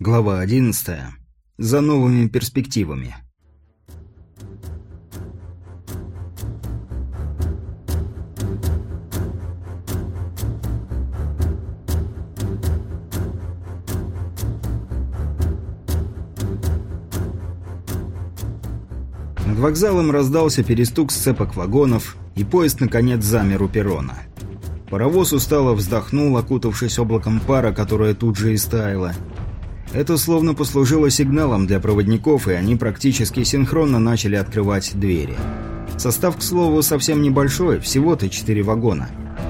Глава 11. За новыми перспективами. Над вокзалом раздался перестук сцепок вагонов, и поезд наконец замер у перрона. Паровоз устало вздохнул, окутавшись облаком пара, которое тут же истаяло, это словно послужило сигналом для проводников, и они практически синхронно начали открывать двери. Состав, к слову, совсем небольшой, всего-то четыре вагона.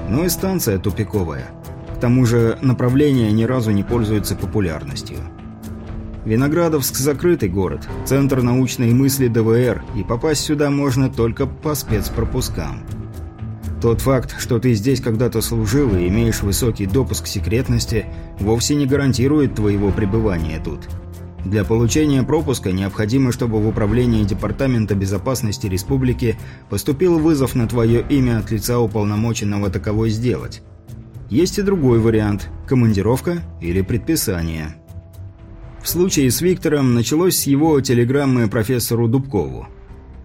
Но и станция тупиковая. К тому же направление ни разу не пользуется популярностью. Виноградовск – закрытый город, центр научной мысли ДВР, и попасть сюда можно только по спецпропускам. Тот факт, что ты здесь когда-то служил и имеешь высокий допуск секретности, вовсе не гарантирует твоего пребывания тут. Для получения пропуска необходимо, чтобы в управлении Департамента безопасности республики поступил вызов на твое имя от лица уполномоченного таковой сделать. Есть и другой вариант – командировка или предписание. В случае с Виктором началось с его телеграммы профессору Дубкову.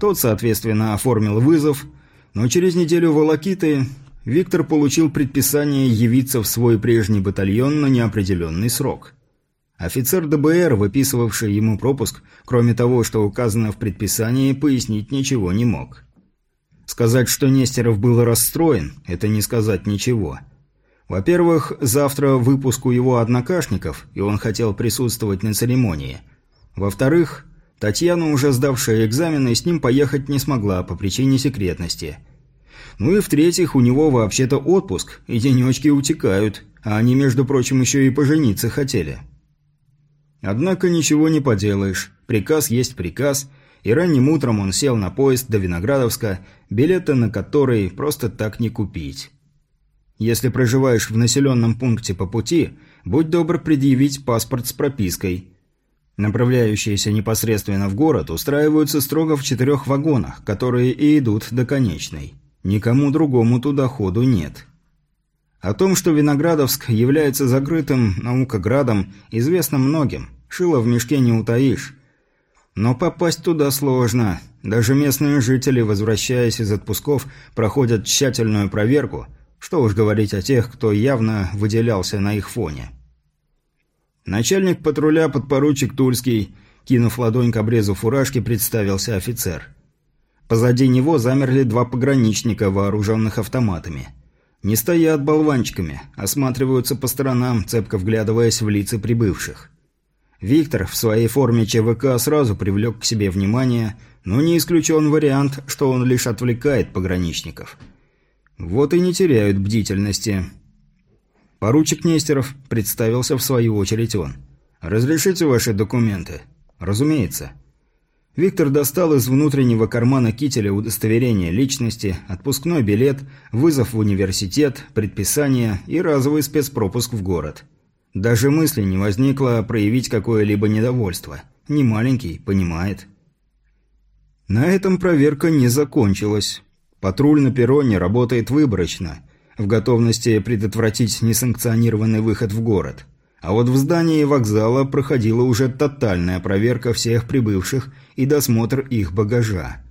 Тот, соответственно, оформил вызов – но через неделю волокиты Виктор получил предписание явиться в свой прежний батальон на неопределенный срок. Офицер ДБР, выписывавший ему пропуск, кроме того, что указано в предписании, пояснить ничего не мог. Сказать, что Нестеров был расстроен, это не сказать ничего. Во-первых, завтра выпуск у его однокашников, и он хотел присутствовать на церемонии. Во-вторых, Татьяна, уже сдавшая экзамены, с ним поехать не смогла по причине секретности. Ну и в-третьих, у него вообще-то отпуск, и денечки утекают, а они, между прочим, еще и пожениться хотели. Однако ничего не поделаешь, приказ есть приказ, и ранним утром он сел на поезд до Виноградовска, билеты на который просто так не купить. Если проживаешь в населенном пункте по пути, будь добр предъявить паспорт с пропиской – Направляющиеся непосредственно в город устраиваются строго в четырех вагонах, которые и идут до конечной. Никому другому туда ходу нет. О том, что Виноградовск является закрытым наукоградом, известно многим. Шило в мешке не утаишь. Но попасть туда сложно. Даже местные жители, возвращаясь из отпусков, проходят тщательную проверку. Что уж говорить о тех, кто явно выделялся на их фоне. Начальник патруля подпоручик Тульский, кинув ладонь к обрезу фуражки, представился офицер. Позади него замерли два пограничника, вооруженных автоматами. Не стоят болванчиками, осматриваются по сторонам, цепко вглядываясь в лица прибывших. Виктор в своей форме ЧВК сразу привлек к себе внимание, но не исключен вариант, что он лишь отвлекает пограничников. Вот и не теряют бдительности. «Поручик Нестеров», – представился в свою очередь он. «Разрешите ваши документы?» «Разумеется». Виктор достал из внутреннего кармана кителя удостоверение личности, отпускной билет, вызов в университет, предписание и разовый спецпропуск в город. Даже мысли не возникло проявить какое-либо недовольство. Не маленький, понимает. На этом проверка не закончилась. Патруль на перроне работает выборочно – в готовности предотвратить несанкционированный выход в город. А вот в здании вокзала проходила уже тотальная проверка всех прибывших и досмотр их багажа.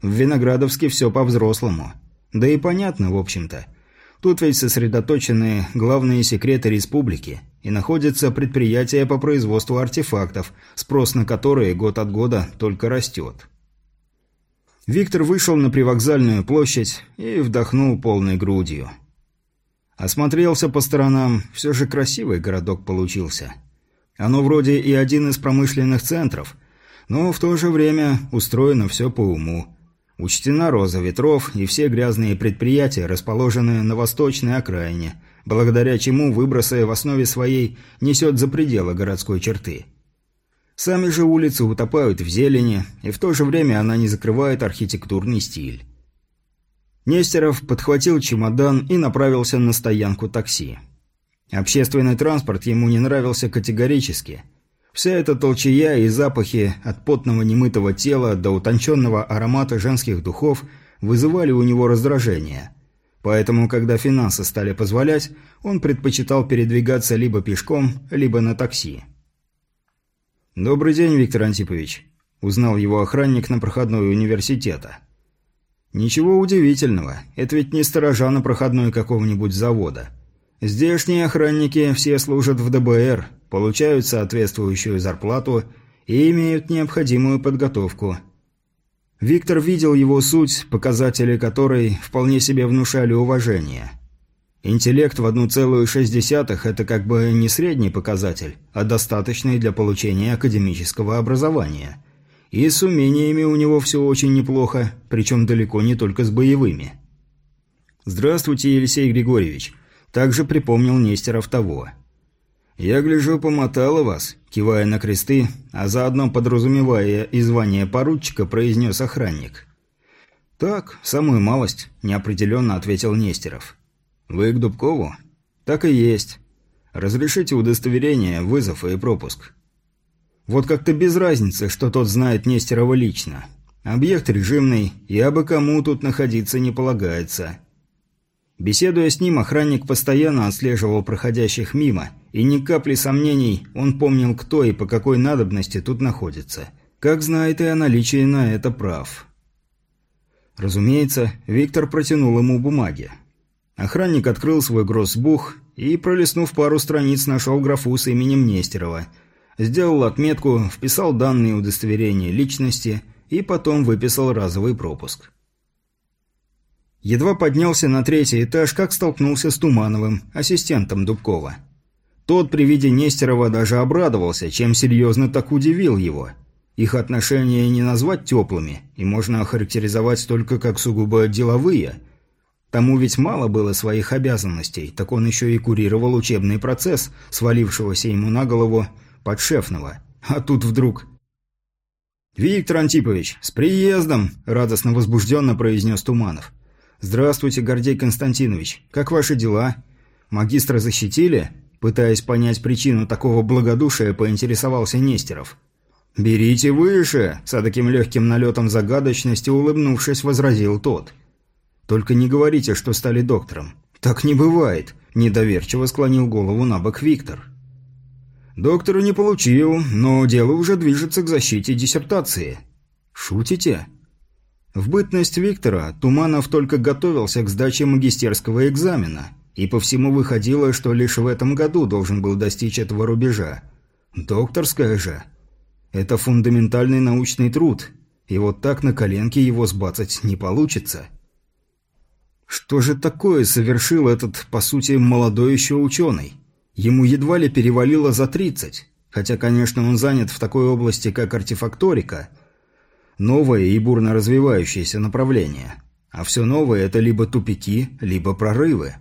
В Виноградовске все по-взрослому. Да и понятно, в общем-то. Тут ведь сосредоточены главные секреты республики, и находятся предприятия по производству артефактов, спрос на которые год от года только растет. Виктор вышел на привокзальную площадь и вдохнул полной грудью. Осмотрелся по сторонам, все же красивый городок получился. Оно вроде и один из промышленных центров, но в то же время устроено все по уму. Учтена роза ветров и все грязные предприятия, расположенные на восточной окраине, благодаря чему выбросы в основе своей несет за пределы городской черты – Сами же улицы утопают в зелени, и в то же время она не закрывает архитектурный стиль. Нестеров подхватил чемодан и направился на стоянку такси. Общественный транспорт ему не нравился категорически. Вся эта толчая и запахи от потного немытого тела до утонченного аромата женских духов вызывали у него раздражение. Поэтому, когда финансы стали позволять, он предпочитал передвигаться либо пешком, либо на такси. «Добрый день, Виктор Антипович», – узнал его охранник на проходной университета. «Ничего удивительного, это ведь не сторожа на проходной какого-нибудь завода. Здешние охранники все служат в ДБР, получают соответствующую зарплату и имеют необходимую подготовку». Виктор видел его суть, показатели которой вполне себе внушали уважение – Интеллект в 1,6 – это как бы не средний показатель, а достаточный для получения академического образования. И с умениями у него все очень неплохо, причем далеко не только с боевыми. «Здравствуйте, Елисей Григорьевич», – также припомнил Нестеров того. «Я гляжу, помотало вас», – кивая на кресты, а заодно подразумевая и звание поручика, произнес охранник. «Так, самую малость», – неопределенно ответил Нестеров. «Вы к Дубкову?» «Так и есть. Разрешите удостоверение, вызов и пропуск». Вот как-то без разницы, что тот знает Нестерова лично. Объект режимный, и абы кому тут находиться не полагается. Беседуя с ним, охранник постоянно отслеживал проходящих мимо, и ни капли сомнений он помнил, кто и по какой надобности тут находится. Как знает и о наличии на это прав. Разумеется, Виктор протянул ему бумаги. Охранник открыл свой гроссбух и, пролистнув пару страниц, нашел графу с именем Нестерова. Сделал отметку, вписал данные удостоверения личности и потом выписал разовый пропуск. Едва поднялся на третий этаж, как столкнулся с Тумановым, ассистентом Дубкова. Тот при виде Нестерова даже обрадовался, чем серьезно так удивил его. Их отношения не назвать теплыми, и можно охарактеризовать только как сугубо деловые – Тому ведь мало было своих обязанностей, так он еще и курировал учебный процесс, свалившегося ему на голову подшефного. А тут вдруг... «Виктор Антипович, с приездом!» – радостно возбужденно произнес Туманов. «Здравствуйте, Гордей Константинович. Как ваши дела? Магистра защитили?» Пытаясь понять причину такого благодушия, поинтересовался Нестеров. «Берите выше!» – с таким легким налетом загадочности улыбнувшись, возразил тот – только не говорите, что стали доктором. Так не бывает, недоверчиво склонил голову на бок Виктор. Доктора не получил, но дело уже движется к защите диссертации. Шутите? В бытность Виктора Туманов только готовился к сдаче магистерского экзамена, и по всему выходило, что лишь в этом году должен был достичь этого рубежа. Докторская же. Это фундаментальный научный труд, и вот так на коленке его сбацать не получится. Что же такое совершил этот, по сути, молодой еще ученый? Ему едва ли перевалило за 30, хотя, конечно, он занят в такой области, как артефакторика. Новое и бурно развивающееся направление. А все новое – это либо тупики, либо прорывы.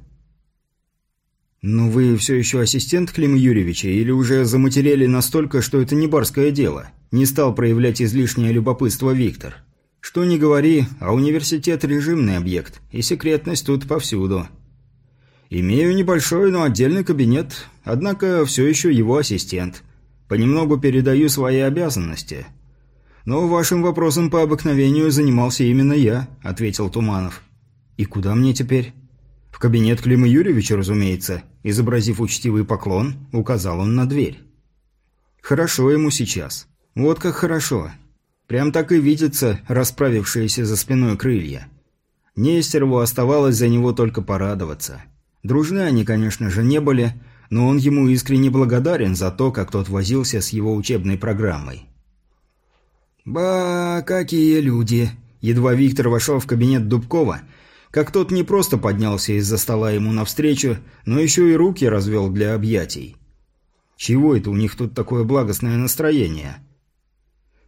«Но вы все еще ассистент Клима Юрьевича или уже заматерели настолько, что это не барское дело?» Не стал проявлять излишнее любопытство Виктор. Что ни говори, а университет – режимный объект, и секретность тут повсюду. Имею небольшой, но отдельный кабинет, однако все еще его ассистент. Понемногу передаю свои обязанности. Но вашим вопросом по обыкновению занимался именно я, ответил Туманов. И куда мне теперь? В кабинет Клима Юрьевича, разумеется. Изобразив учтивый поклон, указал он на дверь. Хорошо ему сейчас. Вот как хорошо. Прям так и видится расправившиеся за спиной крылья. Нестерову оставалось за него только порадоваться. Дружны они, конечно же, не были, но он ему искренне благодарен за то, как тот возился с его учебной программой. «Ба, какие люди!» Едва Виктор вошел в кабинет Дубкова, как тот не просто поднялся из-за стола ему навстречу, но еще и руки развел для объятий. Чего это у них тут такое благостное настроение?»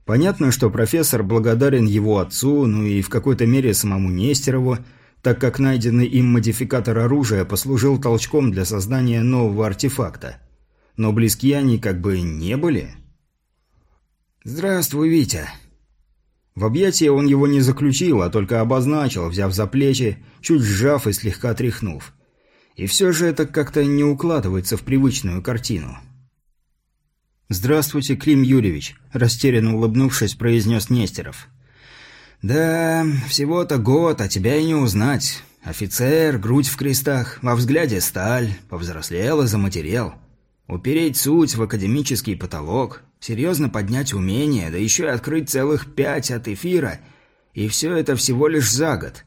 Понятно, что профессор благодарен его отцу, ну и в какой-то мере самому Нестерову, так как найденный им модификатор оружия послужил толчком для создания нового артефакта. Но близки они как бы не были. «Здравствуй, Витя!» В объятия он его не заключил, а только обозначил, взяв за плечи, чуть сжав и слегка тряхнув. И все же это как-то не укладывается в привычную картину. «Здравствуйте, Клим Юрьевич», – растерянно улыбнувшись, произнес Нестеров. «Да, всего-то год, а тебя и не узнать. Офицер, грудь в крестах, во взгляде сталь, повзрослел и заматерел. Упереть суть в академический потолок. Серьезно поднять умение, да еще и открыть целых пять от эфира, и все это всего лишь за год.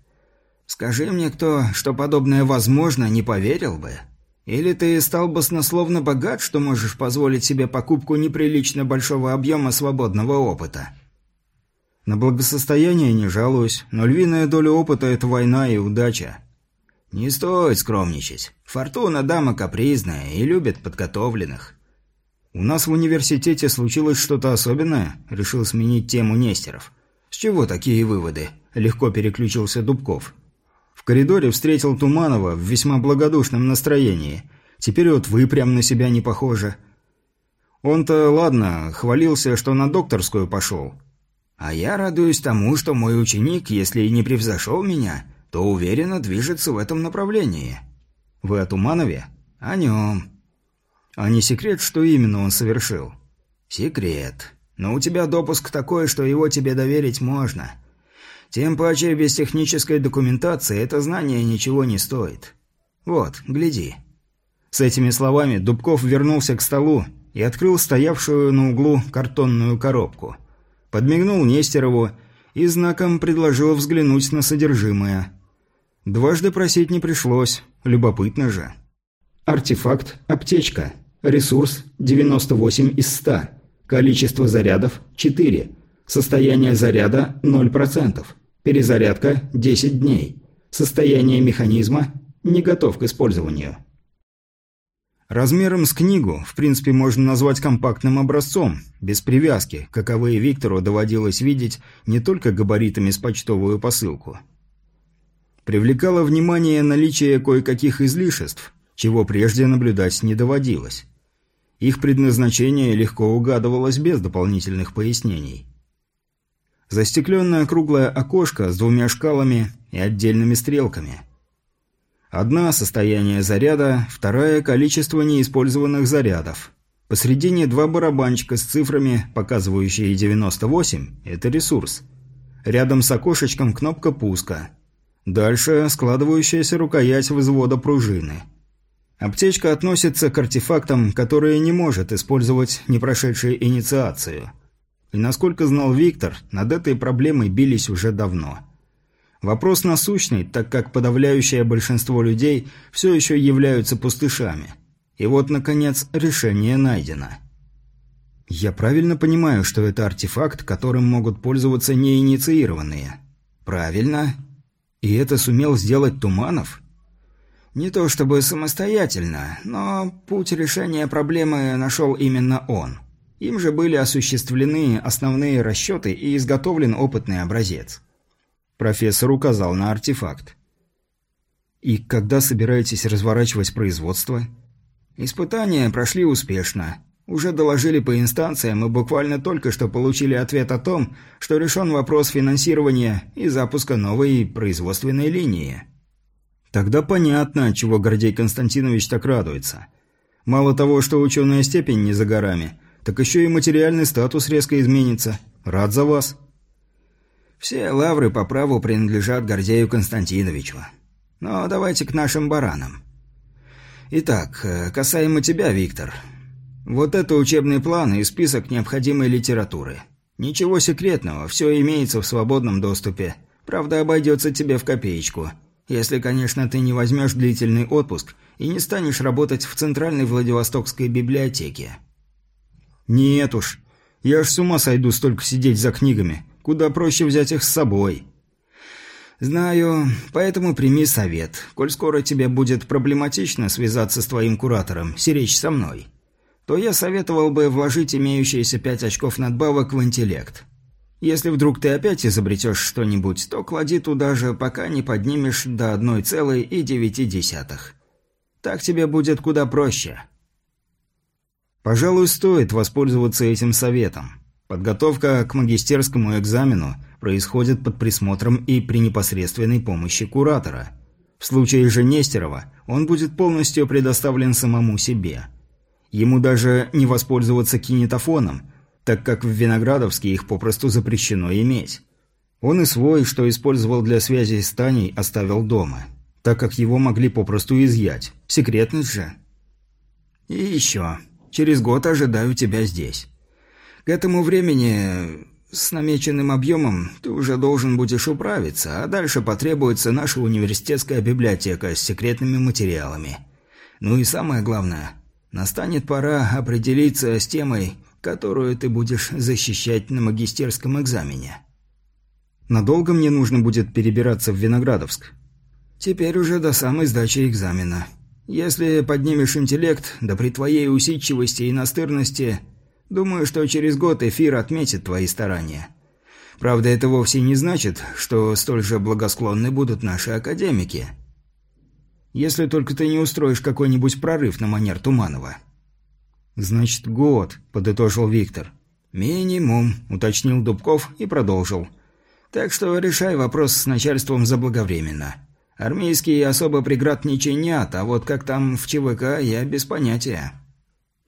Скажи мне кто, что подобное возможно, не поверил бы. Или ты стал баснословно богат, что можешь позволить себе покупку неприлично большого объема свободного опыта?» На благосостояние не жалуюсь, но львиная доля опыта – это война и удача. Не стоит скромничать. Фортуна дама капризная и любит подготовленных. У нас в университете случилось что-то особенное, решил сменить тему Нестеров. С чего такие выводы? Легко переключился Дубков. В коридоре встретил Туманова в весьма благодушном настроении. Теперь вот вы прям на себя не похожи. Он-то, ладно, хвалился, что на докторскую пошел. А я радуюсь тому, что мой ученик, если и не превзошел меня, то уверенно движется в этом направлении. Вы о Туманове? О нем. А не секрет, что именно он совершил? Секрет. Но у тебя допуск такой, что его тебе доверить можно. Тем паче без технической документации это знание ничего не стоит. Вот, гляди. С этими словами Дубков вернулся к столу и открыл стоявшую на углу картонную коробку – подмигнул Нестерову и знаком предложил взглянуть на содержимое. Дважды просить не пришлось, любопытно же. Артефакт «Аптечка». Ресурс 98 из 100. Количество зарядов – 4. Состояние заряда – 0%. Перезарядка – 10 дней. Состояние механизма – не готов к использованию. Размером с книгу, в принципе, можно назвать компактным образцом, без привязки, каковые Виктору доводилось видеть не только габаритами с почтовую посылку. Привлекало внимание наличие кое-каких излишеств, чего прежде наблюдать не доводилось. Их предназначение легко угадывалось без дополнительных пояснений. Застекленное круглое окошко с двумя шкалами и отдельными стрелками – Одна – состояние заряда, вторая – количество неиспользованных зарядов. Посредине два барабанчика с цифрами, показывающие 98 – это ресурс. Рядом с окошечком кнопка пуска. Дальше – складывающаяся рукоять взвода пружины. Аптечка относится к артефактам, которые не может использовать не прошедшие инициацию. И насколько знал Виктор, над этой проблемой бились уже давно – Вопрос насущный, так как подавляющее большинство людей все еще являются пустышами. И вот, наконец, решение найдено. Я правильно понимаю, что это артефакт, которым могут пользоваться неинициированные? Правильно. И это сумел сделать Туманов? Не то чтобы самостоятельно, но путь решения проблемы нашел именно он. Им же были осуществлены основные расчеты и изготовлен опытный образец. Профессор указал на артефакт. «И когда собираетесь разворачивать производство?» «Испытания прошли успешно. Уже доложили по инстанциям и буквально только что получили ответ о том, что решен вопрос финансирования и запуска новой производственной линии». «Тогда понятно, чего Гордей Константинович так радуется. Мало того, что ученая степень не за горами, так еще и материальный статус резко изменится. Рад за вас». Все лавры по праву принадлежат Гордею Константиновичу. Но давайте к нашим баранам. Итак, э, касаемо тебя, Виктор. Вот это учебный план и список необходимой литературы. Ничего секретного, все имеется в свободном доступе. Правда, обойдется тебе в копеечку. Если, конечно, ты не возьмешь длительный отпуск и не станешь работать в Центральной Владивостокской библиотеке. Нет уж. Я аж с ума сойду столько сидеть за книгами. Куда проще взять их с собой. Знаю, поэтому прими совет. Коль скоро тебе будет проблематично связаться с твоим куратором, сиречь со мной, то я советовал бы вложить имеющиеся пять очков надбавок в интеллект. Если вдруг ты опять изобретешь что-нибудь, то клади туда же, пока не поднимешь до одной целой и девяти десятых. Так тебе будет куда проще. Пожалуй, стоит воспользоваться этим советом. Подготовка к магистерскому экзамену происходит под присмотром и при непосредственной помощи куратора. В случае же Нестерова он будет полностью предоставлен самому себе. Ему даже не воспользоваться кинетофоном, так как в Виноградовске их попросту запрещено иметь. Он и свой, что использовал для связи с Таней, оставил дома, так как его могли попросту изъять. Секретность же. И еще. Через год ожидаю тебя здесь. К этому времени с намеченным объемом ты уже должен будешь управиться, а дальше потребуется наша университетская библиотека с секретными материалами. Ну и самое главное, настанет пора определиться с темой, которую ты будешь защищать на магистерском экзамене. Надолго мне нужно будет перебираться в Виноградовск? Теперь уже до самой сдачи экзамена. Если поднимешь интеллект, да при твоей усидчивости и настырности – Думаю, что через год эфир отметит твои старания. Правда, это вовсе не значит, что столь же благосклонны будут наши академики. Если только ты не устроишь какой-нибудь прорыв на манер Туманова. «Значит, год», – подытожил Виктор. «Минимум», – уточнил Дубков и продолжил. «Так что решай вопрос с начальством заблаговременно. Армейские особо преград не чинят, а вот как там в ЧВК, я без понятия».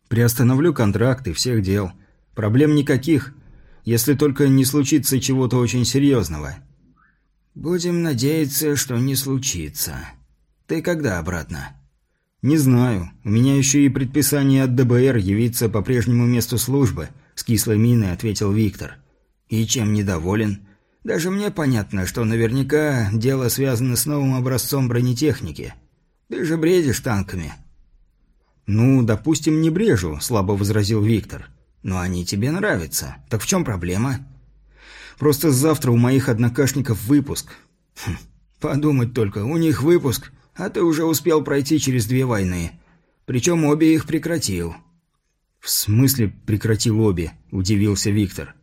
Приостановлю контракты всех дел. Проблем никаких, если только не случится чего-то очень серьезного. Будем надеяться, что не случится. Ты когда обратно? Не знаю. У меня еще и предписание от ДБР явиться по прежнему месту службы, с кислой миной ответил Виктор. И чем недоволен? Даже мне понятно, что наверняка дело связано с новым образцом бронетехники. Ты же бредишь танками. «Ну, допустим, не брежу», – слабо возразил Виктор. «Но они тебе нравятся. Так в чем проблема?» «Просто завтра у моих однокашников выпуск». Хм, «Подумать только, у них выпуск, а ты уже успел пройти через две войны. Причем обе их прекратил». «В смысле прекратил обе?» – удивился Виктор.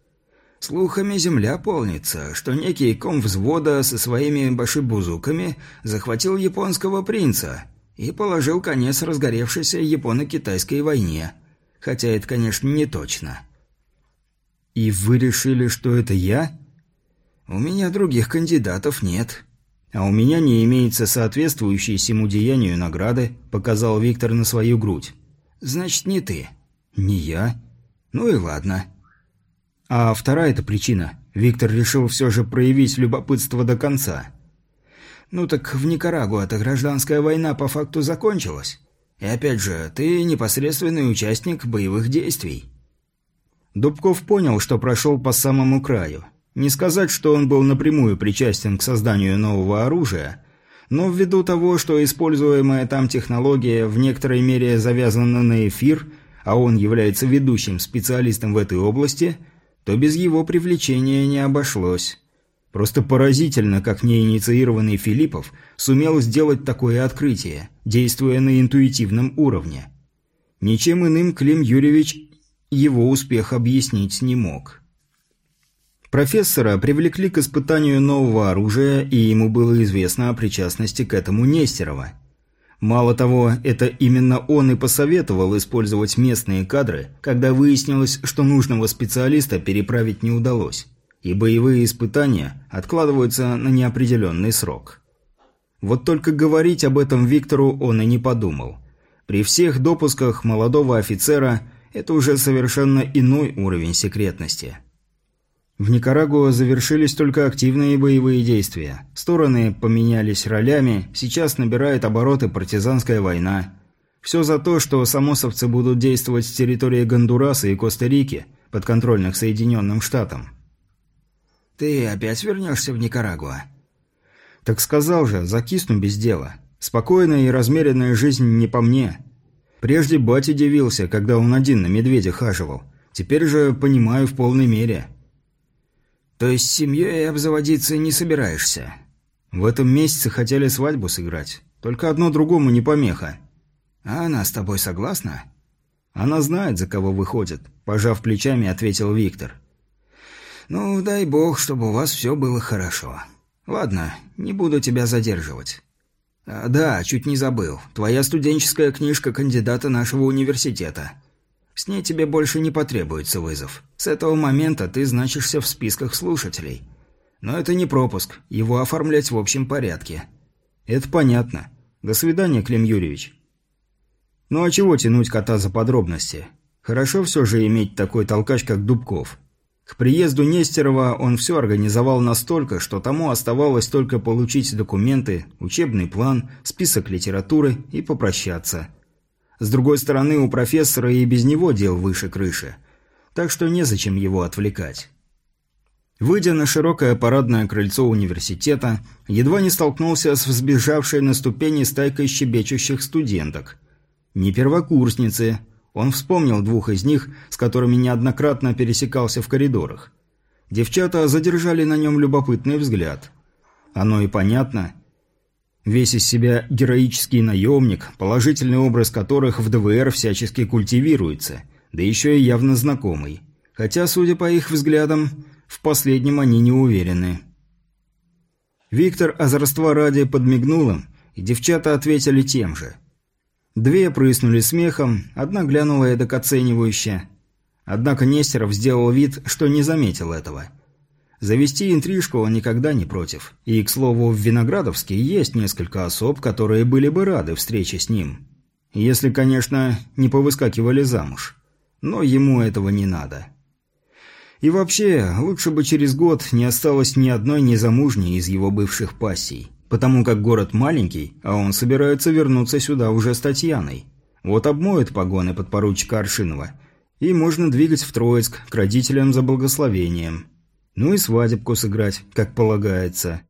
Слухами земля полнится, что некий ком взвода со своими башибузуками захватил японского принца и положил конец разгоревшейся японо-китайской войне. Хотя это, конечно, не точно. «И вы решили, что это я?» «У меня других кандидатов нет». «А у меня не имеется соответствующей сему деянию награды», – показал Виктор на свою грудь. «Значит, не ты». «Не я». «Ну и ладно». А вторая-то причина. Виктор решил все же проявить любопытство до конца – ну так в Никарагуа-то гражданская война по факту закончилась. И опять же, ты непосредственный участник боевых действий. Дубков понял, что прошел по самому краю. Не сказать, что он был напрямую причастен к созданию нового оружия, но ввиду того, что используемая там технология в некоторой мере завязана на эфир, а он является ведущим специалистом в этой области, то без его привлечения не обошлось. Просто поразительно, как неинициированный Филиппов сумел сделать такое открытие, действуя на интуитивном уровне. Ничем иным Клим Юрьевич его успех объяснить не мог. Профессора привлекли к испытанию нового оружия, и ему было известно о причастности к этому Нестерова. Мало того, это именно он и посоветовал использовать местные кадры, когда выяснилось, что нужного специалиста переправить не удалось и боевые испытания откладываются на неопределенный срок. Вот только говорить об этом Виктору он и не подумал. При всех допусках молодого офицера это уже совершенно иной уровень секретности. В Никарагуа завершились только активные боевые действия. Стороны поменялись ролями, сейчас набирает обороты партизанская война. Все за то, что самосовцы будут действовать с территории Гондураса и Коста-Рики, подконтрольных Соединенным Штатам. «Ты опять вернешься в Никарагуа?» «Так сказал же, закисну без дела. Спокойная и размеренная жизнь не по мне. Прежде батя дивился, когда он один на медведя хаживал. Теперь же понимаю в полной мере». «То есть семьей обзаводиться не собираешься?» «В этом месяце хотели свадьбу сыграть. Только одно другому не помеха». «А она с тобой согласна?» «Она знает, за кого выходит», – пожав плечами, ответил Виктор. «Ну, дай бог, чтобы у вас все было хорошо. Ладно, не буду тебя задерживать». А, «Да, чуть не забыл. Твоя студенческая книжка кандидата нашего университета. С ней тебе больше не потребуется вызов. С этого момента ты значишься в списках слушателей. Но это не пропуск, его оформлять в общем порядке». «Это понятно. До свидания, Клим Юрьевич». «Ну а чего тянуть кота за подробности? Хорошо все же иметь такой толкач, как Дубков». К приезду Нестерова он все организовал настолько, что тому оставалось только получить документы, учебный план, список литературы и попрощаться. С другой стороны, у профессора и без него дел выше крыши. так что незачем его отвлекать. Выйдя на широкое парадное крыльцо университета, едва не столкнулся с взбежавшей на ступени стайкой щебечущих студенток. Не первокурсницы. Он вспомнил двух из них, с которыми неоднократно пересекался в коридорах. Девчата задержали на нем любопытный взгляд. Оно и понятно. Весь из себя героический наемник, положительный образ которых в ДВР всячески культивируется, да еще и явно знакомый. Хотя, судя по их взглядам, в последнем они не уверены. Виктор озорства ради подмигнул им, и девчата ответили тем же. Две прыснули смехом, одна глянула эдак оценивающе. Однако Нестеров сделал вид, что не заметил этого. Завести интрижку он никогда не против. И, к слову, в Виноградовске есть несколько особ, которые были бы рады встрече с ним. Если, конечно, не повыскакивали замуж. Но ему этого не надо. И вообще, лучше бы через год не осталось ни одной незамужней из его бывших пассий. Потому как город маленький, а он собирается вернуться сюда уже с Татьяной. Вот обмоют погоны подпоручика Аршинова. И можно двигать в Троицк к родителям за благословением. Ну и свадебку сыграть, как полагается.